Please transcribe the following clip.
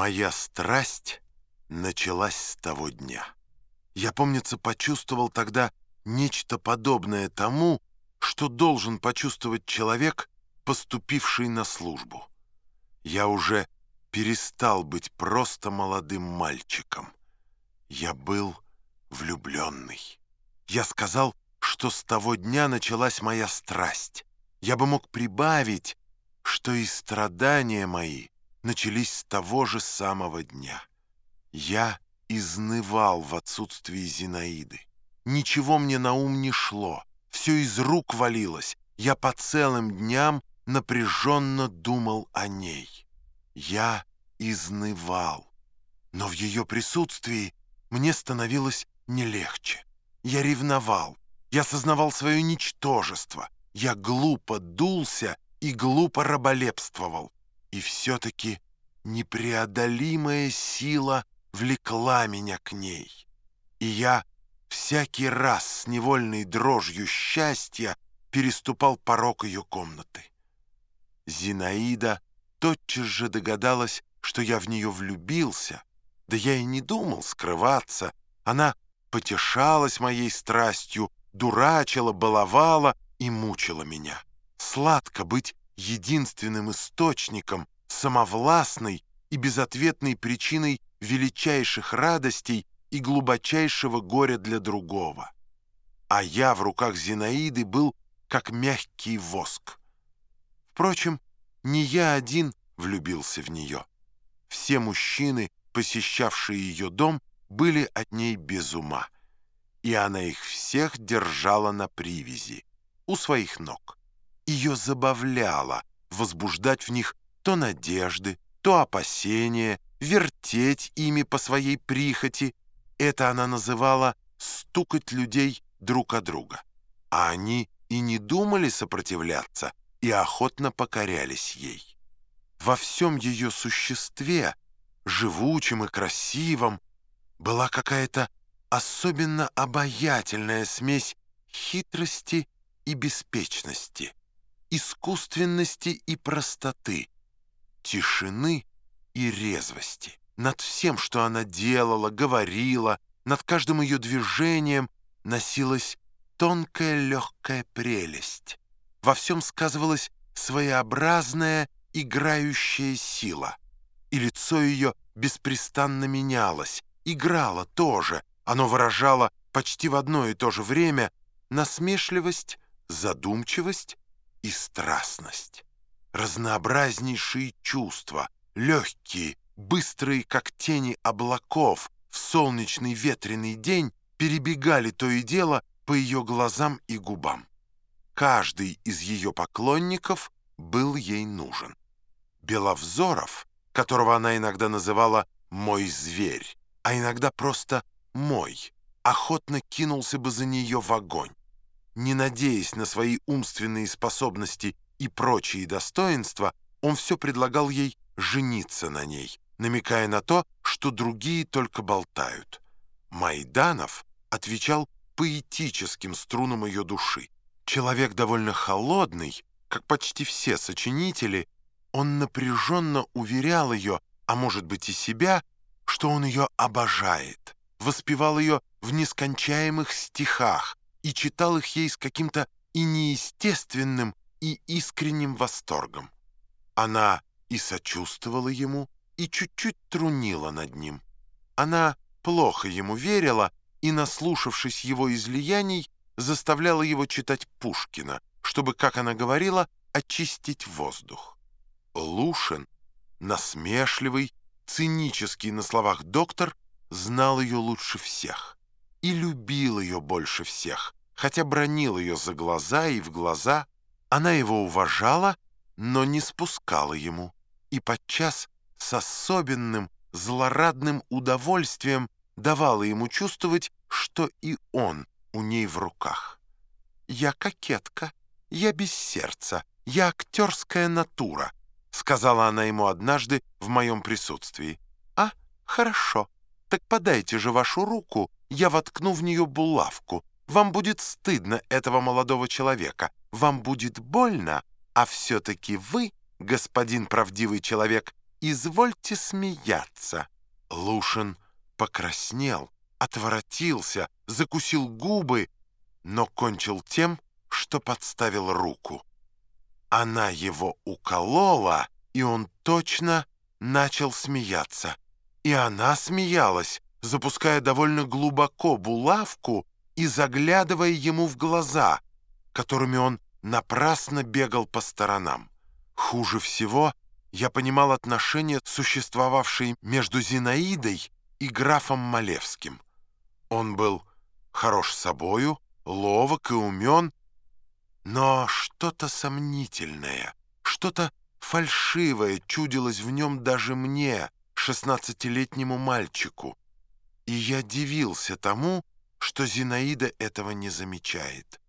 Моя страсть началась с того дня. Я, помнится, почувствовал тогда нечто подобное тому, что должен почувствовать человек, поступивший на службу. Я уже перестал быть просто молодым мальчиком. Я был влюбленный. Я сказал, что с того дня началась моя страсть. Я бы мог прибавить, что и страдания мои начались с того же самого дня. Я изнывал в отсутствии Зинаиды. Ничего мне на ум не шло, все из рук валилось. Я по целым дням напряженно думал о ней. Я изнывал, но в ее присутствии мне становилось не легче. Я ревновал, я сознавал свое ничтожество, я глупо дулся и глупо раболепствовал. И все-таки непреодолимая сила влекла меня к ней. И я всякий раз с невольной дрожью счастья переступал порог ее комнаты. Зинаида тотчас же догадалась, что я в нее влюбился, да я и не думал скрываться. Она потешалась моей страстью, дурачила, баловала и мучила меня. Сладко быть единственным источником, самовластной и безответной причиной величайших радостей и глубочайшего горя для другого. А я в руках Зинаиды был как мягкий воск. Впрочем, не я один влюбился в нее. Все мужчины, посещавшие ее дом, были от ней без ума, и она их всех держала на привязи, у своих ног ее забавляло возбуждать в них то надежды, то опасения, вертеть ими по своей прихоти. Это она называла «стукать людей друг о друга». А они и не думали сопротивляться, и охотно покорялись ей. Во всем ее существе, живучем и красивом, была какая-то особенно обаятельная смесь хитрости и беспечности искусственности и простоты, тишины и резвости. Над всем, что она делала, говорила, над каждым ее движением носилась тонкая легкая прелесть. Во всем сказывалась своеобразная играющая сила. И лицо ее беспрестанно менялось, играло тоже. Оно выражало почти в одно и то же время насмешливость, задумчивость и страстность. Разнообразнейшие чувства, легкие, быстрые, как тени облаков, в солнечный ветреный день перебегали то и дело по ее глазам и губам. Каждый из ее поклонников был ей нужен. Беловзоров, которого она иногда называла «мой зверь», а иногда просто «мой», охотно кинулся бы за нее в огонь не надеясь на свои умственные способности и прочие достоинства, он все предлагал ей жениться на ней, намекая на то, что другие только болтают. Майданов отвечал поэтическим струнам ее души. Человек довольно холодный, как почти все сочинители, он напряженно уверял ее, а может быть и себя, что он ее обожает, воспевал ее в нескончаемых стихах, и читал их ей с каким-то и неестественным, и искренним восторгом. Она и сочувствовала ему, и чуть-чуть трунила над ним. Она плохо ему верила и, наслушавшись его излияний, заставляла его читать Пушкина, чтобы, как она говорила, очистить воздух. Лушин, насмешливый, цинический на словах доктор, знал ее лучше всех и любил ее больше всех, хотя бронил ее за глаза и в глаза. Она его уважала, но не спускала ему, и подчас с особенным злорадным удовольствием давала ему чувствовать, что и он у ней в руках. «Я кокетка, я без сердца, я актерская натура», сказала она ему однажды в моем присутствии. «А, хорошо, так подайте же вашу руку я воткну в нее булавку. Вам будет стыдно этого молодого человека. Вам будет больно, а все-таки вы, господин правдивый человек, извольте смеяться». Лушин покраснел, отворотился, закусил губы, но кончил тем, что подставил руку. Она его уколола, и он точно начал смеяться. И она смеялась, запуская довольно глубоко булавку и заглядывая ему в глаза, которыми он напрасно бегал по сторонам. Хуже всего я понимал отношения, существовавшие между Зинаидой и графом Малевским. Он был хорош собою, ловок и умен, но что-то сомнительное, что-то фальшивое чудилось в нем даже мне, шестнадцатилетнему мальчику. И я дивился тому, что Зинаида этого не замечает.